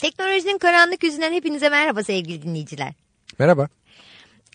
Teknolojinin karanlık yüzünden hepinize merhaba sevgili dinleyiciler. Merhaba.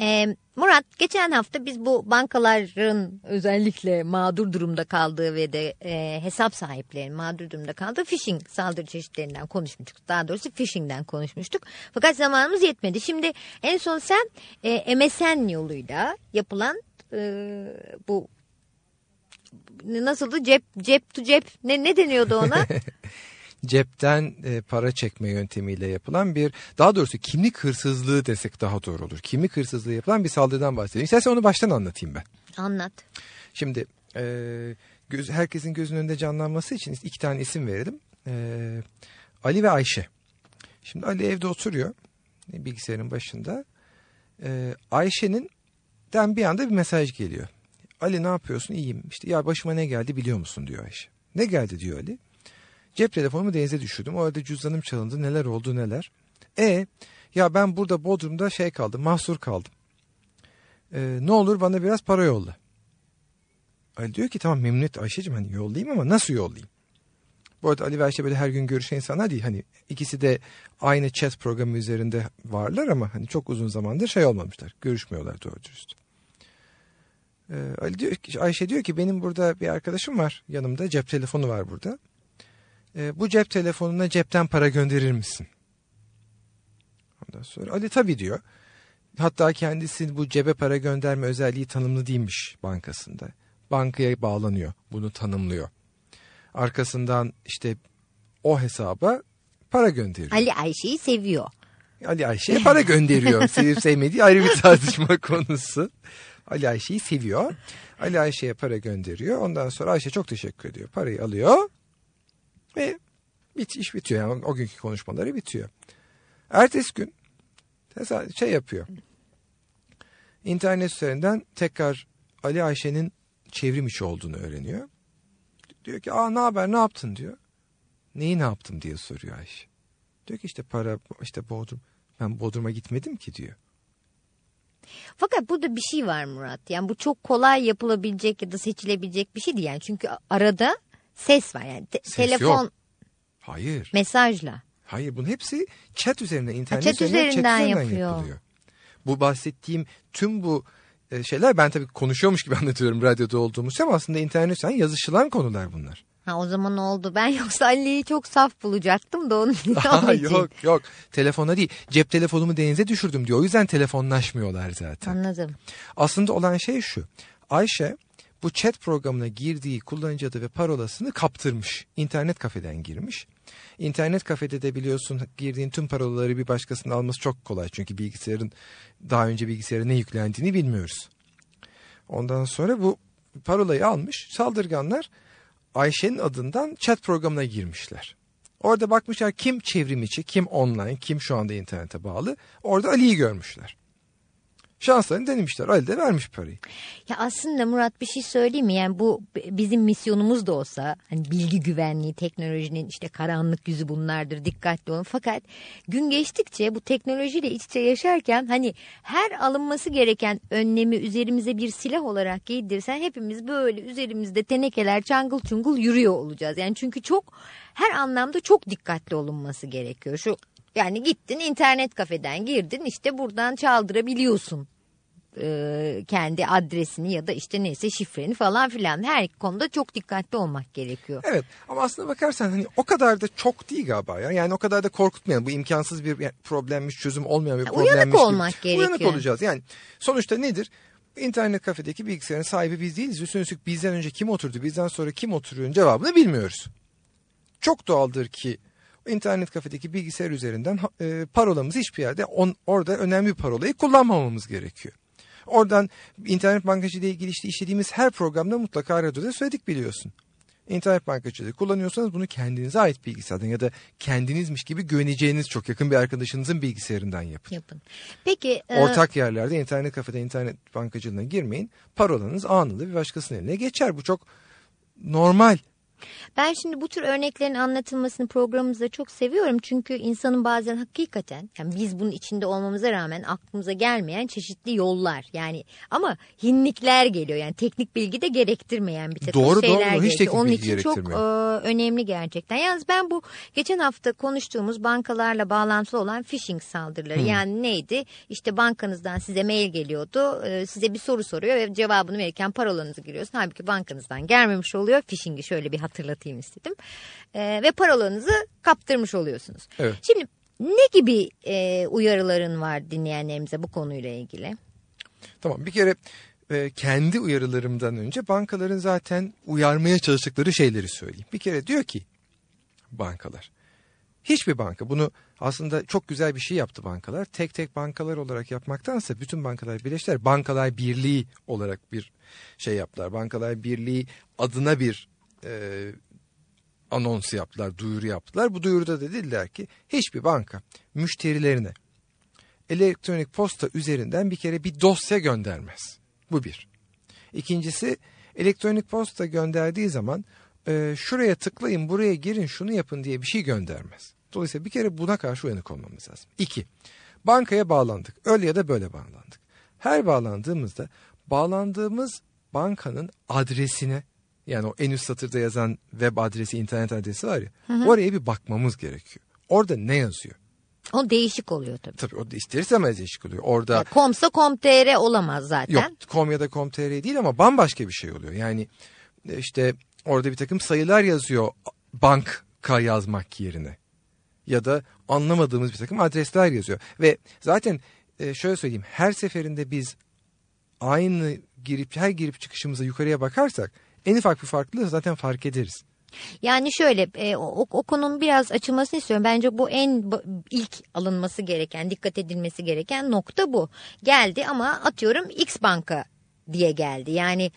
Ee, Murat geçen hafta biz bu bankaların özellikle mağdur durumda kaldığı ve de e, hesap sahiplerinin mağdur durumda kaldığı phishing saldırı çeşitlerinden konuşmuştuk. Daha doğrusu phishingden konuşmuştuk. Fakat zamanımız yetmedi. Şimdi en son sen e, MSN yoluyla yapılan e, bu nasıldı cep cep to cep ne ne deniyordu ona? cepten e, para çekme yöntemiyle yapılan bir daha doğrusu kimlik hırsızlığı desek daha doğru olur. Kimlik hırsızlığı yapılan bir saldırıdan bahsedeyim. İstersen onu baştan anlatayım ben. Anlat. Şimdi e, göz, herkesin gözünün önünde canlanması için iki tane isim verelim. E, Ali ve Ayşe. Şimdi Ali evde oturuyor bilgisayarın başında. E, Ayşe'nin den bir anda bir mesaj geliyor. Ali ne yapıyorsun? İyiyim. İşte ya başıma ne geldi biliyor musun diyor Ayşe. Ne geldi diyor Ali. Cep telefonumu denize düşürdüm. O arada cüzdanım çalındı. Neler oldu neler. E ya ben burada Bodrum'da şey kaldım. Mahsur kaldım. E, ne olur bana biraz para yolla. Ali diyor ki tamam memnuniyet Ayşe'cim hani yollayayım ama nasıl yollayayım? Bu arada Ali ve Ayşe böyle her gün görüşen insanlar değil. Hani ikisi de aynı chat programı üzerinde varlar ama hani çok uzun zamandır şey olmamışlar. Görüşmüyorlar doğru dürüst. Ee, Ali diyor, Ayşe diyor ki benim burada bir arkadaşım var yanımda cep telefonu var burada e, bu cep telefonuna cepten para gönderir misin? Ondan sonra Ali tabii diyor. Hatta kendisi bu cebe para gönderme özelliği tanımlı değilmiş bankasında. Bankaya bağlanıyor. Bunu tanımlıyor. Arkasından işte o hesaba para gönderiyor. Ali Ayşe'yi seviyor. Ali Ayşe'ye para gönderiyor. Sevip sevmediği ayrı bir tartışma konusu. Ali Ayşe'yi seviyor. Ali Ayşe'ye para gönderiyor. Ondan sonra Ayşe çok teşekkür ediyor. Parayı alıyor. Ve bit, iş bitiyor yani o günkü konuşmaları bitiyor. Ertesi gün şey yapıyor. İnternet üzerinden tekrar Ali Ayşe'nin çevrim içi olduğunu öğreniyor. Diyor ki aa ne haber ne yaptın diyor. Neyi ne yaptım diye soruyor Ayşe. Diyor ki işte para işte Bodrum. Ben Bodrum'a gitmedim ki diyor. Fakat burada bir şey var Murat. Yani bu çok kolay yapılabilecek ya da seçilebilecek bir şey değil. Yani çünkü arada ses var. Yani te- Ses telefon yok. Hayır. mesajla. Hayır bunun hepsi chat üzerinden internet chat üzerinden, chat üzerinden üzerinden yapıyor. yapılıyor. Bu bahsettiğim tüm bu e, şeyler ben tabii konuşuyormuş gibi anlatıyorum radyoda olduğumuz ama aslında internet üzerinden yazışılan konular bunlar. Ha o zaman oldu. Ben yoksa Ali'yi çok saf bulacaktım da onun, Aa, için. yok yok telefona değil cep telefonumu denize düşürdüm diyor. O yüzden telefonlaşmıyorlar zaten. Anladım. Aslında olan şey şu. Ayşe bu chat programına girdiği kullanıcı adı ve parolasını kaptırmış. İnternet kafeden girmiş. İnternet kafede de biliyorsun girdiğin tüm parolaları bir başkasının alması çok kolay. Çünkü bilgisayarın daha önce bilgisayara ne yüklendiğini bilmiyoruz. Ondan sonra bu parolayı almış. Saldırganlar Ayşe'nin adından chat programına girmişler. Orada bakmışlar kim çevrim içi, kim online, kim şu anda internete bağlı. Orada Ali'yi görmüşler. Şanslarını denemişler. Ali de vermiş parayı. Ya aslında Murat bir şey söyleyeyim mi? Yani bu bizim misyonumuz da olsa hani bilgi güvenliği, teknolojinin işte karanlık yüzü bunlardır. Dikkatli olun. Fakat gün geçtikçe bu teknolojiyle iç içe yaşarken hani her alınması gereken önlemi üzerimize bir silah olarak giydirsen hepimiz böyle üzerimizde tenekeler çangıl çungul yürüyor olacağız. Yani çünkü çok her anlamda çok dikkatli olunması gerekiyor. Şu yani gittin internet kafeden girdin işte buradan çaldırabiliyorsun e, kendi adresini ya da işte neyse şifreni falan filan her konuda çok dikkatli olmak gerekiyor. Evet ama aslında bakarsan hani o kadar da çok değil galiba ya. Yani o kadar da korkutmayalım. Bu imkansız bir problemmiş çözüm olmayan bir problemmiş uyanık gibi. olmak gerekiyor. Uyanık olacağız. Yani sonuçta nedir? İnternet kafedeki bilgisayarın sahibi biz değiliz. Üstüne üstlük bizden önce kim oturdu, bizden sonra kim oturuyor cevabını bilmiyoruz. Çok doğaldır ki internet kafedeki bilgisayar üzerinden e, parolamızı hiçbir yerde on, orada önemli bir parolayı kullanmamamız gerekiyor. Oradan internet bankacılığı ile ilgili işte işlediğimiz her programda mutlaka radyoda söyledik biliyorsun. İnternet bankacılığı kullanıyorsanız bunu kendinize ait bilgisayardan ya da kendinizmiş gibi güveneceğiniz çok yakın bir arkadaşınızın bilgisayarından yapın. Yapın. Peki e, Ortak yerlerde internet kafede internet bankacılığına girmeyin. Parolanız anında bir başkasının eline geçer. Bu çok normal Ben şimdi bu tür örneklerin anlatılmasını programımızda çok seviyorum. Çünkü insanın bazen hakikaten yani biz bunun içinde olmamıza rağmen aklımıza gelmeyen çeşitli yollar yani ama hinlikler geliyor. Yani teknik bilgi de gerektirmeyen bir takım Doğru, şeyler doğru. Hiç gerekiyor. teknik Onun bilgi için çok e, önemli gerçekten. Yalnız ben bu geçen hafta konuştuğumuz bankalarla bağlantılı olan phishing saldırıları yani neydi? İşte bankanızdan size mail geliyordu. e, size bir soru soruyor ve cevabını verirken parolanızı giriyorsun. Halbuki bankanızdan gelmemiş oluyor. Phishing'i şöyle bir hatırlatayım istedim. E, ve parolanızı kaptırmış oluyorsunuz. Evet. Şimdi ne gibi e, uyarıların var dinleyenlerimize bu konuyla ilgili? Tamam bir kere e, kendi uyarılarımdan önce bankaların zaten uyarmaya çalıştıkları şeyleri söyleyeyim. Bir kere diyor ki bankalar hiçbir banka bunu aslında çok güzel bir şey yaptı bankalar. Tek tek bankalar olarak yapmaktansa bütün bankalar birleştiler. Bankalar Birliği olarak bir şey yaptılar. Bankalar Birliği adına bir e, anons yaptılar, duyuru yaptılar. Bu duyuruda da dediler ki hiçbir banka müşterilerine elektronik posta üzerinden bir kere bir dosya göndermez. Bu bir. İkincisi elektronik posta gönderdiği zaman e, şuraya tıklayın, buraya girin, şunu yapın diye bir şey göndermez. Dolayısıyla bir kere buna karşı uyanık olmamız lazım. İki, bankaya bağlandık. Öyle ya da böyle bağlandık. Her bağlandığımızda bağlandığımız bankanın adresine yani o en üst satırda yazan web adresi, internet adresi var ya oraya bir bakmamız gerekiyor. Orada ne yazıyor? O değişik oluyor tabii. Tabii o ister istemez değişik oluyor. Orada Ya, Komsa com.tr olamaz zaten. Yok com ya da com.tr değil ama bambaşka bir şey oluyor. Yani e, işte orada bir takım sayılar yazıyor banka yazmak yerine. Ya da anlamadığımız bir takım adresler yazıyor. Ve zaten e, şöyle söyleyeyim her seferinde biz aynı girip her girip çıkışımıza yukarıya bakarsak en ufak bir farklılığı zaten fark ederiz. Yani şöyle e, o, o konunun biraz açılmasını istiyorum. Bence bu en ilk alınması gereken, dikkat edilmesi gereken nokta bu. Geldi ama atıyorum X banka diye geldi. Yani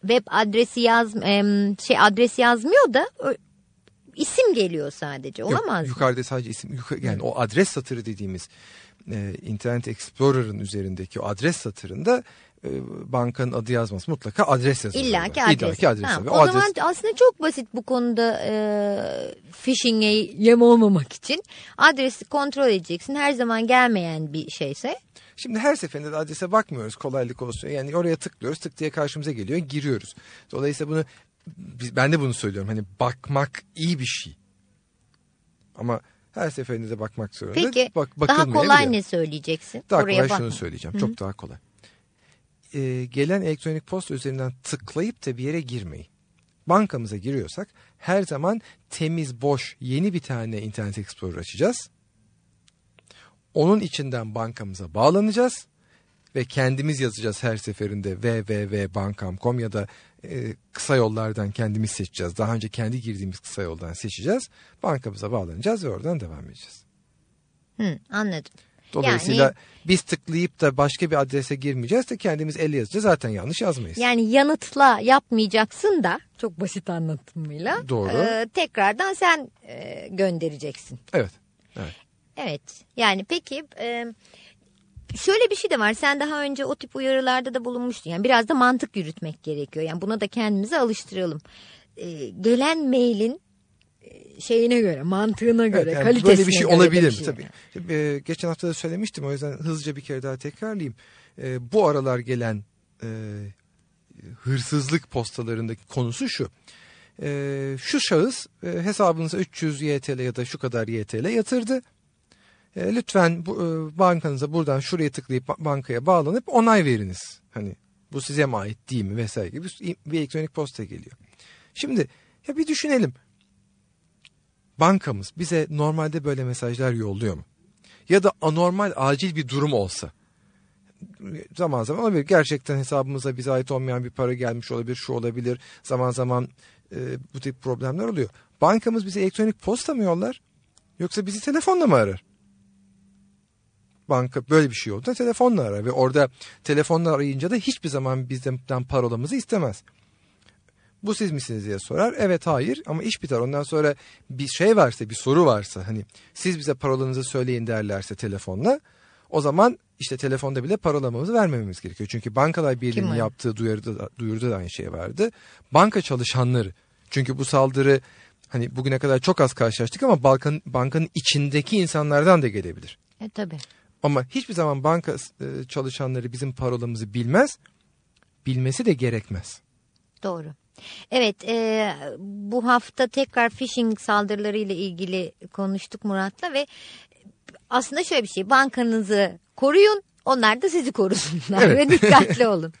web adresi yaz em, şey adres yazmıyor da isim geliyor sadece. Yok, Olamaz mı? yukarıda sadece isim yuka- yani o adres satırı dediğimiz e, Internet Explorer'ın üzerindeki o adres satırında e, bankanın adı yazması mutlaka adres yazıyor. İlla ki adres. İlla ki adres. Tamam. O, O adres- zaman aslında çok basit bu konuda e, phishing'e yem olmamak için adresi kontrol edeceksin. Her zaman gelmeyen bir şeyse Şimdi her seferinde de adrese bakmıyoruz kolaylık olsun. Yani oraya tıklıyoruz tık diye karşımıza geliyor giriyoruz. Dolayısıyla bunu ben de bunu söylüyorum. Hani bakmak iyi bir şey. Ama her seferinde de bakmak zorunda. Peki Bak, daha kolay ne söyleyeceksin? Daha Oraya kolay bakma. şunu söyleyeceğim. Çok daha kolay. Ee, gelen elektronik posta üzerinden tıklayıp da bir yere girmeyin. Bankamıza giriyorsak her zaman temiz, boş, yeni bir tane Internet Explorer açacağız. Onun içinden bankamıza bağlanacağız ve kendimiz yazacağız her seferinde www.bankam.com ya da e, kısa yollardan kendimiz seçeceğiz. Daha önce kendi girdiğimiz kısa yoldan seçeceğiz. Bankamıza bağlanacağız ve oradan devam edeceğiz. Hı, anladım. Dolayısıyla Yani- biz tıklayıp da başka bir adrese girmeyeceğiz de kendimiz elle yazacağız. Zaten yanlış yazmayız. Yani yanıtla yapmayacaksın da çok basit anlatımıyla. Doğru. e, tekrardan sen e, göndereceksin. Evet. Evet. Evet. Yani peki e, şöyle bir şey de var. Sen daha önce o tip uyarılarda da bulunmuştun. Yani biraz da mantık yürütmek gerekiyor. Yani buna da kendimizi alıştıralım. E, gelen mailin şeyine göre, mantığına göre, Evet, yani kalitesine böyle bir şey göre olabilir bir şey. tabii. Şimdi, e, geçen hafta da söylemiştim o yüzden hızlıca bir kere daha tekrarlayayım. E, bu aralar gelen e, hırsızlık postalarındaki konusu şu. E, şu şahıs e, hesabınıza 300 YTL ya da şu kadar YTL yatırdı. E, lütfen bu, e, bankanıza buradan şuraya tıklayıp ba- bankaya bağlanıp onay veriniz. Hani bu size mi ait değil mi vesaire gibi bir elektronik posta geliyor. Şimdi ya bir düşünelim bankamız bize normalde böyle mesajlar yolluyor mu? Ya da anormal acil bir durum olsa zaman zaman olabilir. Gerçekten hesabımıza bize ait olmayan bir para gelmiş olabilir, şu olabilir. Zaman zaman e, bu tip problemler oluyor. Bankamız bize elektronik posta mı yollar? Yoksa bizi telefonla mı arar? Banka böyle bir şey olduğunda telefonla arar ve orada telefonla arayınca da hiçbir zaman bizden parolamızı istemez bu siz misiniz diye sorar. Evet hayır ama iş biter. Ondan sonra bir şey varsa bir soru varsa hani siz bize parolanızı söyleyin derlerse telefonla o zaman işte telefonda bile parolamamızı vermememiz gerekiyor. Çünkü Bankalar Birliği'nin yaptığı duyuruda, da- duyuruda da aynı şey vardı. Banka çalışanları Çünkü bu saldırı hani bugüne kadar çok az karşılaştık ama Balkan, bankanın içindeki insanlardan da gelebilir. E tabii. Ama hiçbir zaman banka e, çalışanları bizim parolamızı bilmez. Bilmesi de gerekmez. Doğru. Evet e, bu hafta tekrar phishing saldırıları ile ilgili konuştuk Murat'la ve aslında şöyle bir şey bankanızı koruyun onlar da sizi korusunlar Evet. ve dikkatli olun.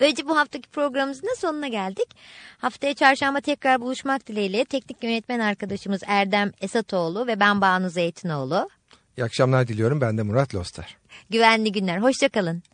Böylece bu haftaki programımızın da sonuna geldik. Haftaya çarşamba tekrar buluşmak dileğiyle teknik yönetmen arkadaşımız Erdem Esatoğlu ve ben Banu Zeytinoğlu. İyi akşamlar diliyorum. Ben de Murat Lostar. Güvenli günler. Hoşçakalın.